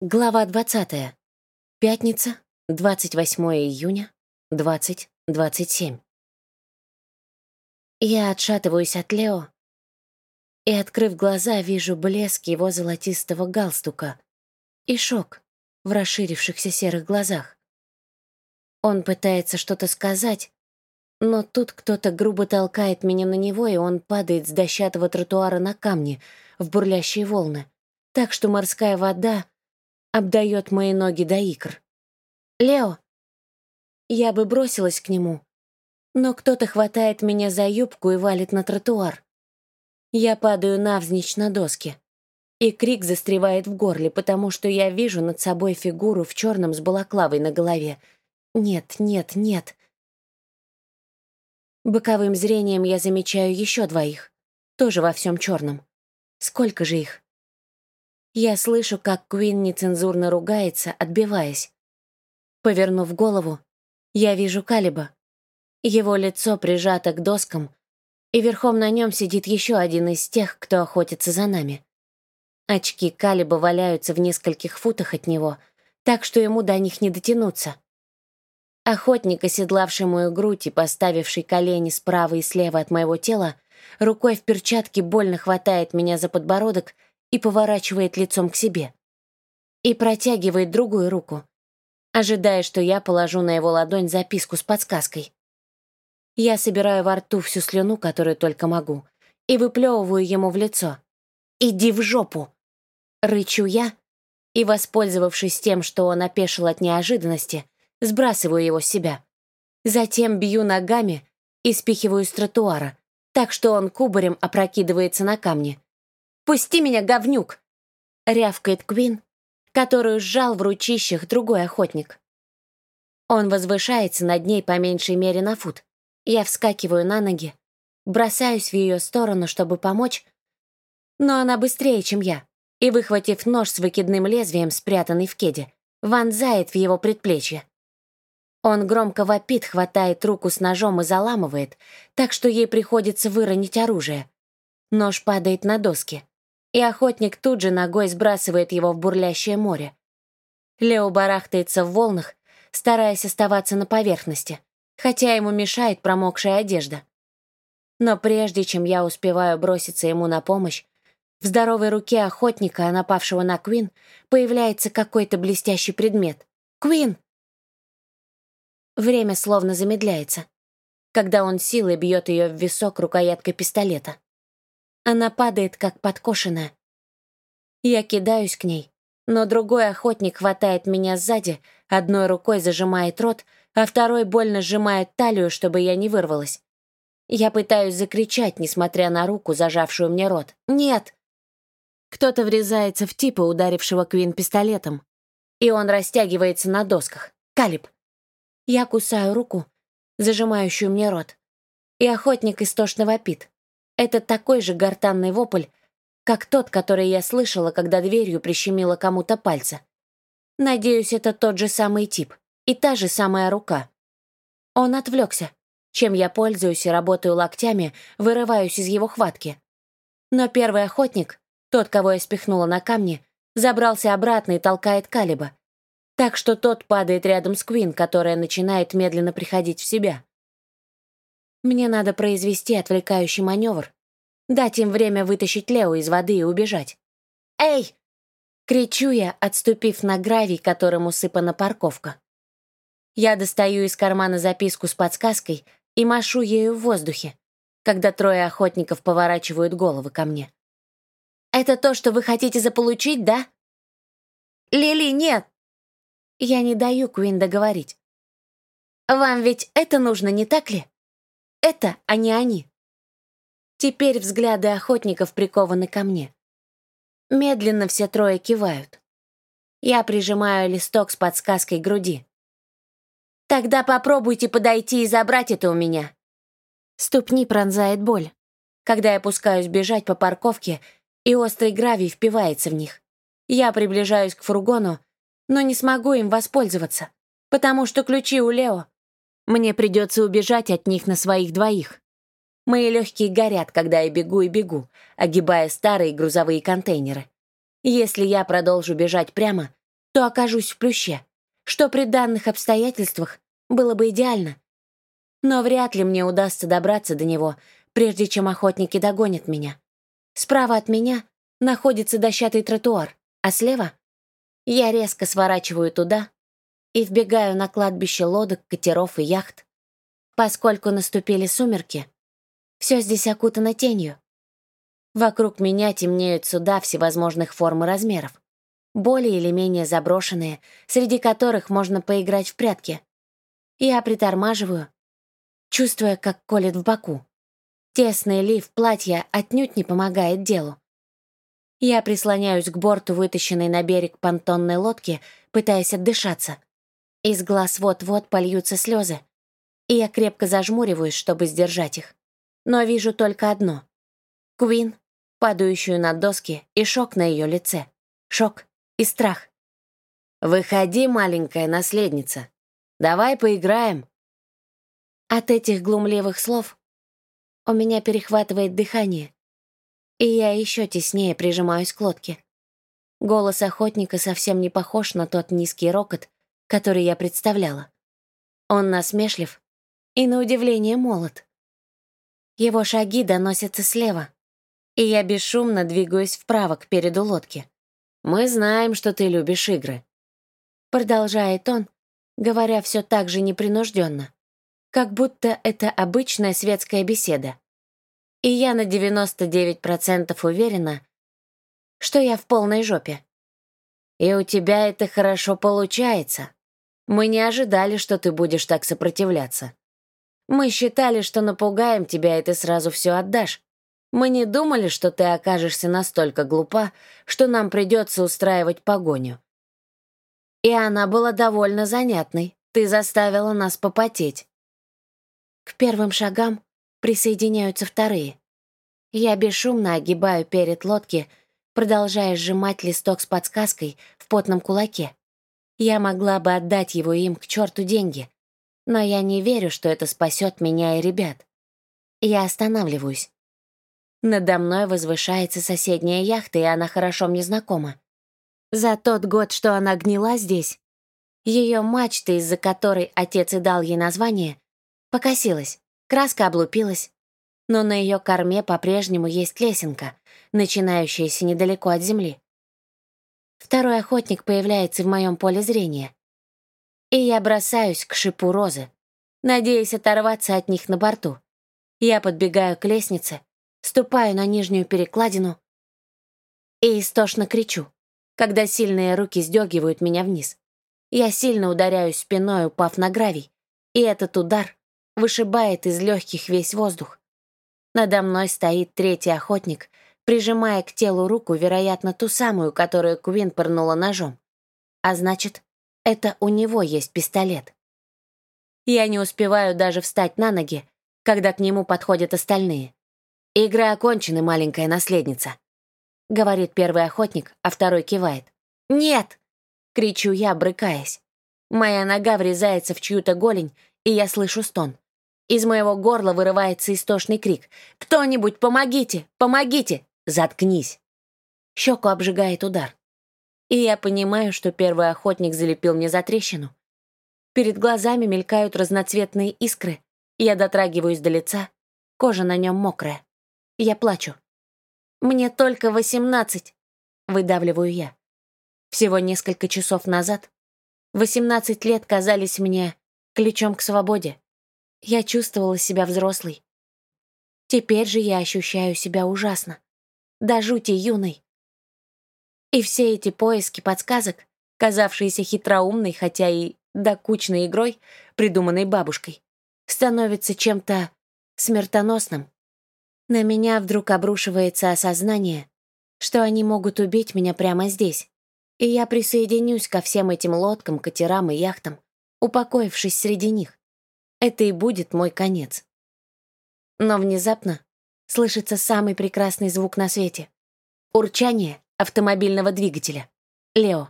Глава 20. Пятница, 28 июня, 20.27. Я отшатываюсь от Лео и, открыв глаза, вижу блеск его золотистого галстука и шок в расширившихся серых глазах. Он пытается что-то сказать, но тут кто-то грубо толкает меня на него, и он падает с дощатого тротуара на камни в бурлящие волны, так что морская вода — обдает мои ноги до икр. «Лео!» Я бы бросилась к нему, но кто-то хватает меня за юбку и валит на тротуар. Я падаю навзничь на доски, и крик застревает в горле, потому что я вижу над собой фигуру в черном с балаклавой на голове. Нет, нет, нет. Боковым зрением я замечаю еще двоих, тоже во всем черном. Сколько же их? Я слышу, как Куин нецензурно ругается, отбиваясь. Повернув голову, я вижу Калиба. Его лицо прижато к доскам, и верхом на нем сидит еще один из тех, кто охотится за нами. Очки Калиба валяются в нескольких футах от него, так что ему до них не дотянуться. Охотник, оседлавший мою грудь и поставивший колени справа и слева от моего тела, рукой в перчатке больно хватает меня за подбородок — и поворачивает лицом к себе. И протягивает другую руку, ожидая, что я положу на его ладонь записку с подсказкой. Я собираю во рту всю слюну, которую только могу, и выплевываю ему в лицо. «Иди в жопу!» Рычу я, и, воспользовавшись тем, что он опешил от неожиданности, сбрасываю его с себя. Затем бью ногами и спихиваю с тротуара, так что он кубарем опрокидывается на камни. «Пусти меня, говнюк!» — рявкает Квин, которую сжал в ручищах другой охотник. Он возвышается над ней по меньшей мере на фут. Я вскакиваю на ноги, бросаюсь в ее сторону, чтобы помочь, но она быстрее, чем я, и, выхватив нож с выкидным лезвием, спрятанный в кеде, вонзает в его предплечье. Он громко вопит, хватает руку с ножом и заламывает, так что ей приходится выронить оружие. Нож падает на доски и охотник тут же ногой сбрасывает его в бурлящее море. Лео барахтается в волнах, стараясь оставаться на поверхности, хотя ему мешает промокшая одежда. Но прежде чем я успеваю броситься ему на помощь, в здоровой руке охотника, напавшего на Квин, появляется какой-то блестящий предмет. «Квин!» Время словно замедляется, когда он силой бьет ее в висок рукояткой пистолета. Она падает, как подкошенная. Я кидаюсь к ней, но другой охотник хватает меня сзади, одной рукой зажимает рот, а второй больно сжимает талию, чтобы я не вырвалась. Я пытаюсь закричать, несмотря на руку, зажавшую мне рот. «Нет!» Кто-то врезается в типа, ударившего Квин пистолетом, и он растягивается на досках. Калиб. Я кусаю руку, зажимающую мне рот, и охотник истошно вопит. Это такой же гортанный вопль, как тот, который я слышала, когда дверью прищемила кому-то пальца. Надеюсь, это тот же самый тип и та же самая рука. Он отвлекся, чем я пользуюсь и работаю локтями, вырываюсь из его хватки. Но первый охотник, тот, кого я спихнула на камни, забрался обратно и толкает Калиба. Так что тот падает рядом с Квин, которая начинает медленно приходить в себя. Мне надо произвести отвлекающий маневр, дать им время вытащить Лео из воды и убежать. «Эй!» — кричу я, отступив на гравий, которым усыпана парковка. Я достаю из кармана записку с подсказкой и машу ею в воздухе, когда трое охотников поворачивают головы ко мне. «Это то, что вы хотите заполучить, да?» «Лили, нет!» Я не даю Куин договорить. «Вам ведь это нужно, не так ли?» Это, а не они. Теперь взгляды охотников прикованы ко мне. Медленно все трое кивают. Я прижимаю листок с подсказкой груди. «Тогда попробуйте подойти и забрать это у меня». Ступни пронзает боль, когда я пускаюсь бежать по парковке, и острый гравий впивается в них. Я приближаюсь к фургону, но не смогу им воспользоваться, потому что ключи у Лео, мне придется убежать от них на своих двоих. Мои легкие горят, когда я бегу и бегу, огибая старые грузовые контейнеры. Если я продолжу бежать прямо, что окажусь в плюще, что при данных обстоятельствах было бы идеально. Но вряд ли мне удастся добраться до него, прежде чем охотники догонят меня. Справа от меня находится дощатый тротуар, а слева я резко сворачиваю туда и вбегаю на кладбище лодок, катеров и яхт. Поскольку наступили сумерки, все здесь окутано тенью. Вокруг меня темнеют суда всевозможных форм и размеров, более или менее заброшенные, среди которых можно поиграть в прятки. Я притормаживаю, чувствуя, как колет в боку. Тесный лиф платья отнюдь не помогает делу. Я прислоняюсь к борту вытащенной на берег понтонной лодки, пытаясь отдышаться. Из глаз вот-вот польются слезы, и я крепко зажмуриваюсь, чтобы сдержать их. Но вижу только одно — Куин, падающую на доски, и шок на ее лице. Шок и страх. «Выходи, маленькая наследница. Давай поиграем». От этих глумливых слов у меня перехватывает дыхание, и я еще теснее прижимаюсь к лодке. Голос охотника совсем не похож на тот низкий рокот, который я представляла. Он насмешлив и, на удивление, молод. Его шаги доносятся слева, и я бесшумно двигаюсь вправо к переду лодки. «Мы знаем, что ты любишь игры», — продолжает он, говоря все так же непринужденно, как будто это обычная светская беседа. И я на 99% уверена, что я в полной жопе. И у тебя это хорошо получается. Мы не ожидали, что ты будешь так сопротивляться. Мы считали, что напугаем тебя, и ты сразу все отдашь. Мы не думали, что ты окажешься настолько глупа, что нам придется устраивать погоню. И она была довольно занятной. Ты заставила нас попотеть. К первым шагам присоединяются вторые. Я бесшумно огибаю перед лодки, продолжая сжимать листок с подсказкой в потном кулаке. Я могла бы отдать его им к черту деньги, но я не верю, что это спасет меня и ребят. Я останавливаюсь. Надо мной возвышается соседняя яхта, и она хорошо мне знакома. За тот год, что она гнила здесь, ее мачта, из-за которой отец и дал ей название, покосилась, краска облупилась, но на ее корме по-прежнему есть лесенка, начинающаяся недалеко от земли. Второй охотник появляется в моем поле зрения и я бросаюсь к шипу розы, надеясь оторваться от них на борту. Я подбегаю к лестнице, ступаю на нижнюю перекладину и истошно кричу, когда сильные руки сдергивают меня вниз. Я сильно ударяюсь спиной, упав на гравий, и этот удар вышибает из легких весь воздух. Надо мной стоит третий охотник, прижимая к телу руку, вероятно, ту самую, которую Квин пырнула ножом. А значит, это у него есть пистолет. Я не успеваю даже встать на ноги, когда к нему подходят остальные. «Игра окончена, маленькая наследница», — говорит первый охотник, а второй кивает. «Нет!» — кричу я, брыкаясь. Моя нога врезается в чью-то голень, и я слышу стон. Из моего горла вырывается истошный крик. «Кто-нибудь, помогите! Помогите! Заткнись!» Щеку обжигает удар. И я понимаю, что первый охотник залепил мне за трещину. Перед глазами мелькают разноцветные искры. Я дотрагиваюсь до лица. Кожа на нем мокрая. Я плачу. «Мне только восемнадцать», — выдавливаю я. Всего несколько часов назад восемнадцать лет казались мне ключом к свободе. Я чувствовала себя взрослой. Теперь же я ощущаю себя ужасно. До жути юной. И все эти поиски подсказок, казавшиеся хитроумной, хотя и докучной игрой, придуманной бабушкой, становятся чем-то смертоносным. На меня вдруг обрушивается осознание, что они могут убить меня прямо здесь, и я присоединюсь ко всем этим лодкам, катерам и яхтам, упокоившись среди них. Это и будет мой конец. Но внезапно слышится самый прекрасный звук на свете — урчание автомобильного двигателя. Лео.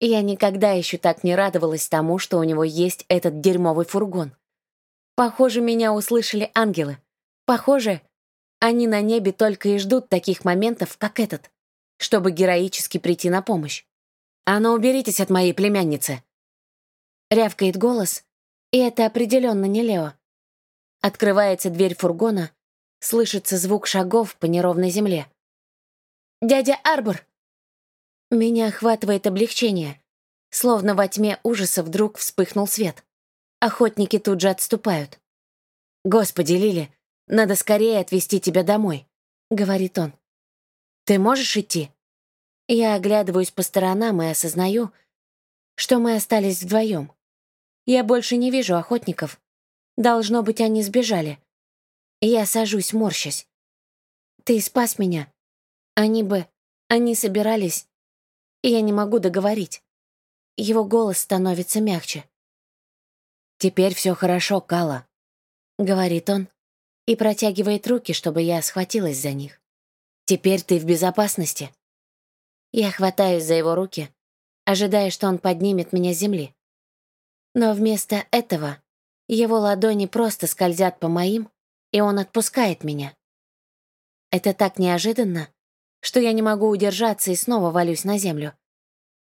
Я никогда еще так не радовалась тому, что у него есть этот дерьмовый фургон. Похоже, меня услышали ангелы. Похоже, они на небе только и ждут таких моментов, как этот, чтобы героически прийти на помощь. «А ну, уберитесь от моей племянницы!» Рявкает голос, и это определенно не Лео. Открывается дверь фургона, слышится звук шагов по неровной земле. «Дядя Арбор!» Меня охватывает облегчение. Словно во тьме ужаса вдруг вспыхнул свет. Охотники тут же отступают. «Господи, Лили, надо скорее отвезти тебя домой», — говорит он. «Ты можешь идти?» Я оглядываюсь по сторонам и осознаю, что мы остались вдвоем. Я больше не вижу охотников. Должно быть, они сбежали. Я сажусь, морщась. «Ты спас меня. Они бы... Они собирались...» И я не могу договорить. Его голос становится мягче. «Теперь все хорошо, Кала», — говорит он и протягивает руки, чтобы я схватилась за них. «Теперь ты в безопасности». Я хватаюсь за его руки, ожидая, что он поднимет меня с земли. Но вместо этого его ладони просто скользят по моим, и он отпускает меня. Это так неожиданно, что я не могу удержаться и снова валюсь на землю.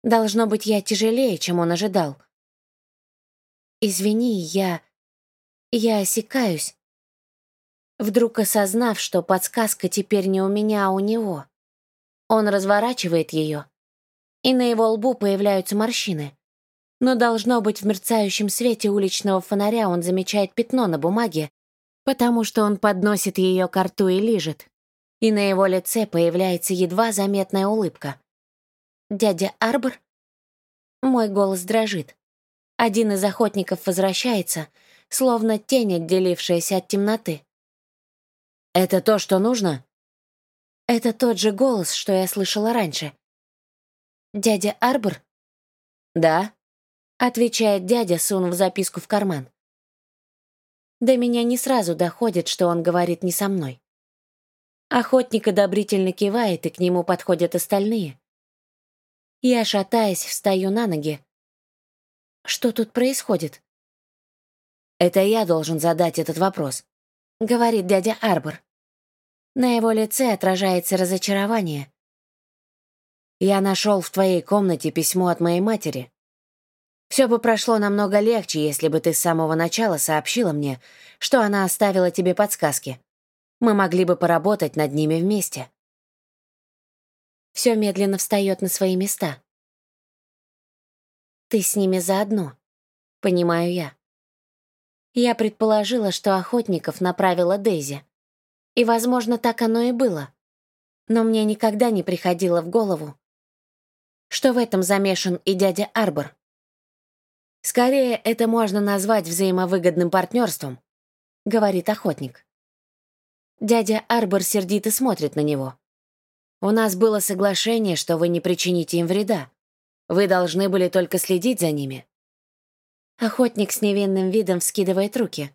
Должно быть, я тяжелее, чем он ожидал. «Извини, я... я осекаюсь», вдруг осознав, что подсказка теперь не у меня, а у него. Он разворачивает ее, и на его лбу появляются морщины. Но должно быть, в мерцающем свете уличного фонаря он замечает пятно на бумаге, потому что он подносит ее к рту и лижет. И на его лице появляется едва заметная улыбка. «Дядя Арбор?» Мой голос дрожит. Один из охотников возвращается, словно тень, отделившаяся от темноты. «Это то, что нужно?» Это тот же голос, что я слышала раньше. «Дядя Арбор?» «Да», — отвечает дядя, сунув записку в карман. До меня не сразу доходит, что он говорит не со мной. Охотник одобрительно кивает, и к нему подходят остальные. Я, шатаясь, встаю на ноги. Что тут происходит? «Это я должен задать этот вопрос», — говорит дядя Арбор. На его лице отражается разочарование. «Я нашел в твоей комнате письмо от моей матери. Все бы прошло намного легче, если бы ты с самого начала сообщила мне, что она оставила тебе подсказки. Мы могли бы поработать над ними вместе». Все медленно встает на свои места. «Ты с ними заодно», — понимаю я. Я предположила, что охотников направила Дейзи. И, возможно, так оно и было. Но мне никогда не приходило в голову, что в этом замешан и дядя Арбор. «Скорее, это можно назвать взаимовыгодным партнерством», — говорит охотник. Дядя Арбор сердито смотрит на него. «У нас было соглашение, что вы не причините им вреда. Вы должны были только следить за ними». Охотник с невинным видом вскидывает руки.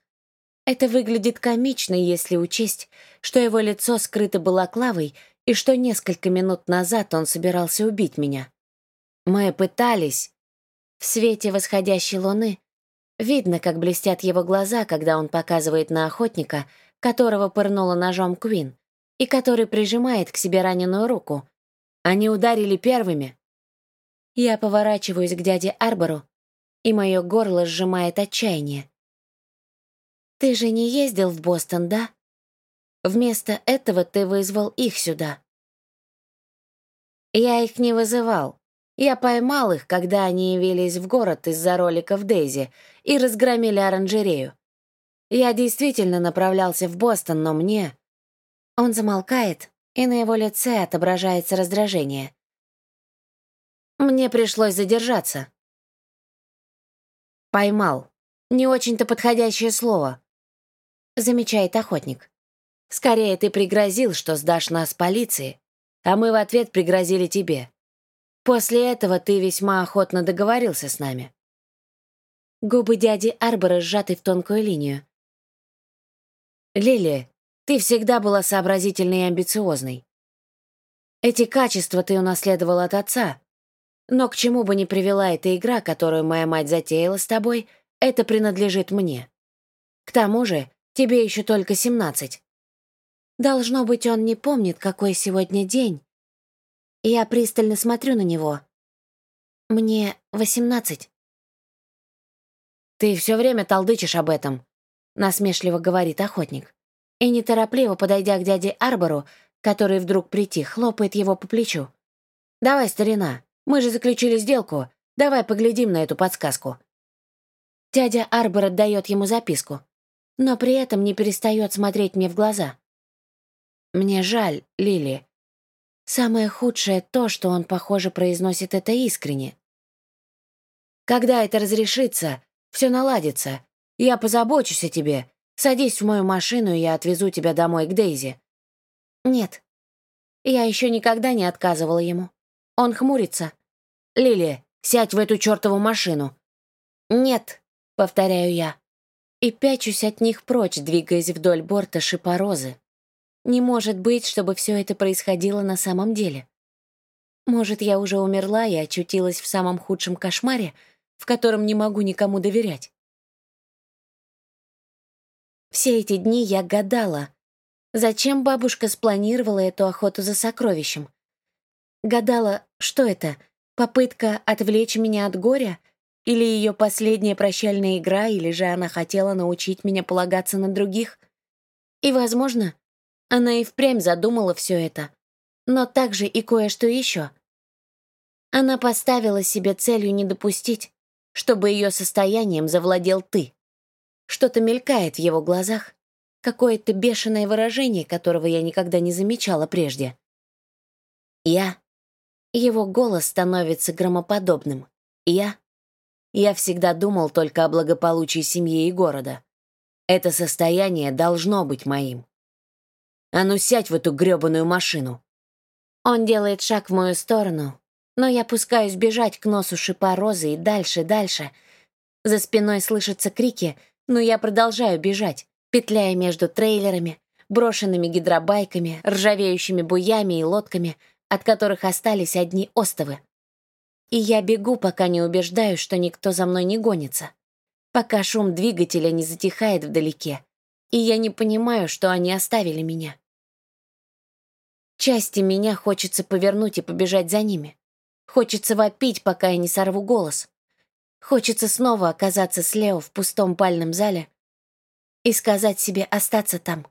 Это выглядит комично, если учесть, что его лицо скрыто балаклавой и что несколько минут назад он собирался убить меня. Мы пытались. В свете восходящей луны видно, как блестят его глаза, когда он показывает на охотника, которого пырнула ножом Квин, и который прижимает к себе раненую руку. Они ударили первыми. Я поворачиваюсь к дяде Арбору, и мое горло сжимает отчаяние. «Ты же не ездил в Бостон, да? Вместо этого ты вызвал их сюда». «Я их не вызывал. Я поймал их, когда они явились в город из-за роликов Дейзи и разгромили оранжерею. Я действительно направлялся в Бостон, но мне...» Он замолкает, и на его лице отображается раздражение. «Мне пришлось задержаться». «Поймал. Не очень-то подходящее слово замечает охотник. «Скорее ты пригрозил, что сдашь нас полиции, а мы в ответ пригрозили тебе. После этого ты весьма охотно договорился с нами». Губы дяди Арбора сжаты в тонкую линию. «Лили, ты всегда была сообразительной и амбициозной. Эти качества ты унаследовала от отца. Но к чему бы ни привела эта игра, которую моя мать затеяла с тобой, это принадлежит мне. К тому же Тебе еще только семнадцать. Должно быть, он не помнит, какой сегодня день. Я пристально смотрю на него. Мне восемнадцать. «Ты все время толдычишь об этом», — насмешливо говорит охотник. И неторопливо, подойдя к дяде Арбору, который вдруг притих, хлопает его по плечу. «Давай, старина, мы же заключили сделку. Давай поглядим на эту подсказку». Дядя Арбор отдает ему записку, но при этом не перестает смотреть мне в глаза. «Мне жаль, Лили. Самое худшее то, что он, похоже, произносит это искренне. Когда это разрешится, все наладится. Я позабочусь о тебе. Садись в мою машину, и я отвезу тебя домой к Дейзи». «Нет». Я еще никогда не отказывала ему. Он хмурится. «Лили, сядь в эту чертову машину». «Нет», — повторяю я. И пячусь от них прочь, двигаясь вдоль борта шипорозы. Не может быть, чтобы все это происходило на самом деле. Может, я уже умерла и очутилась в самом худшем кошмаре, в котором не могу никому доверять. Все эти дни я гадала, зачем бабушка спланировала эту охоту за сокровищем. Гадала, что это, попытка отвлечь меня от горя, или ее последняя прощальная игра, или же она хотела научить меня полагаться на других. И, возможно, она и впрямь задумала все это, но также и кое-что еще. Она поставила себе целью не допустить, чтобы ее состоянием завладел ты. Что-то мелькает в его глазах, какое-то бешеное выражение, которого я никогда не замечала прежде. Я. Его голос становится громоподобным. Я. Я всегда думал только о благополучии семьи и города. Это состояние должно быть моим. А ну сядь в эту грёбаную машину. Он делает шаг в мою сторону, но я пускаюсь бежать к носу шипа розы и дальше, дальше. За спиной слышатся крики — но я продолжаю бежать, петляя между трейлерами, брошенными гидробайками, ржавеющими буями и лодками, от которых остались одни остовы. И я бегу, пока не убеждаюсь, что никто за мной не гонится, пока шум двигателя не затихает вдалеке, и я не понимаю, что они оставили меня. Части меня хочется повернуть и побежать за ними. Хочется вопить, пока я не сорву голос. Хочется снова оказаться с Лео в пустом пальном зале и сказать себе остаться там.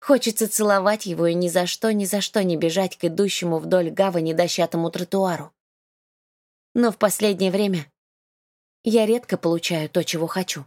Хочется целовать его и ни за что, ни за что не бежать к идущему вдоль гавани дощатому тротуару. Но в последнее время я редко получаю то, чего хочу.